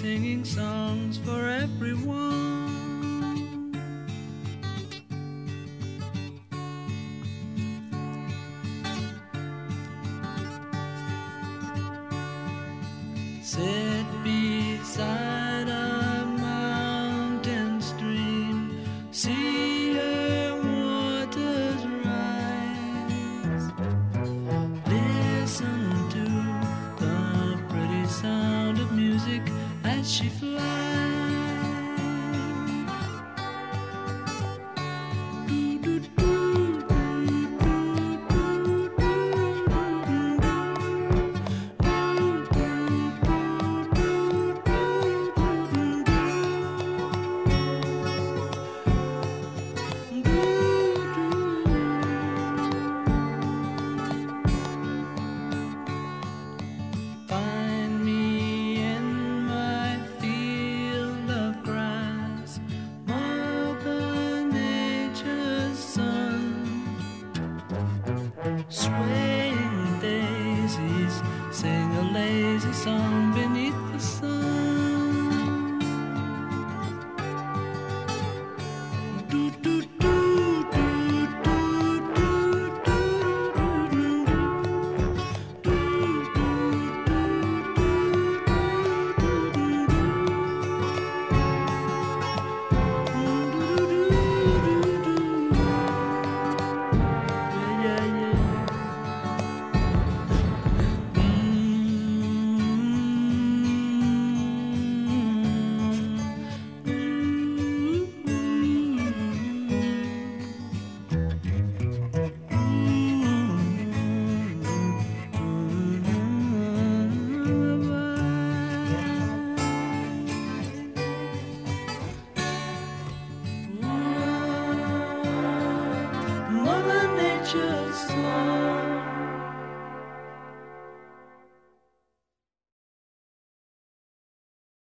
singing songs for everyone. Sing she flies. swaying daisies sing a lazy song just song.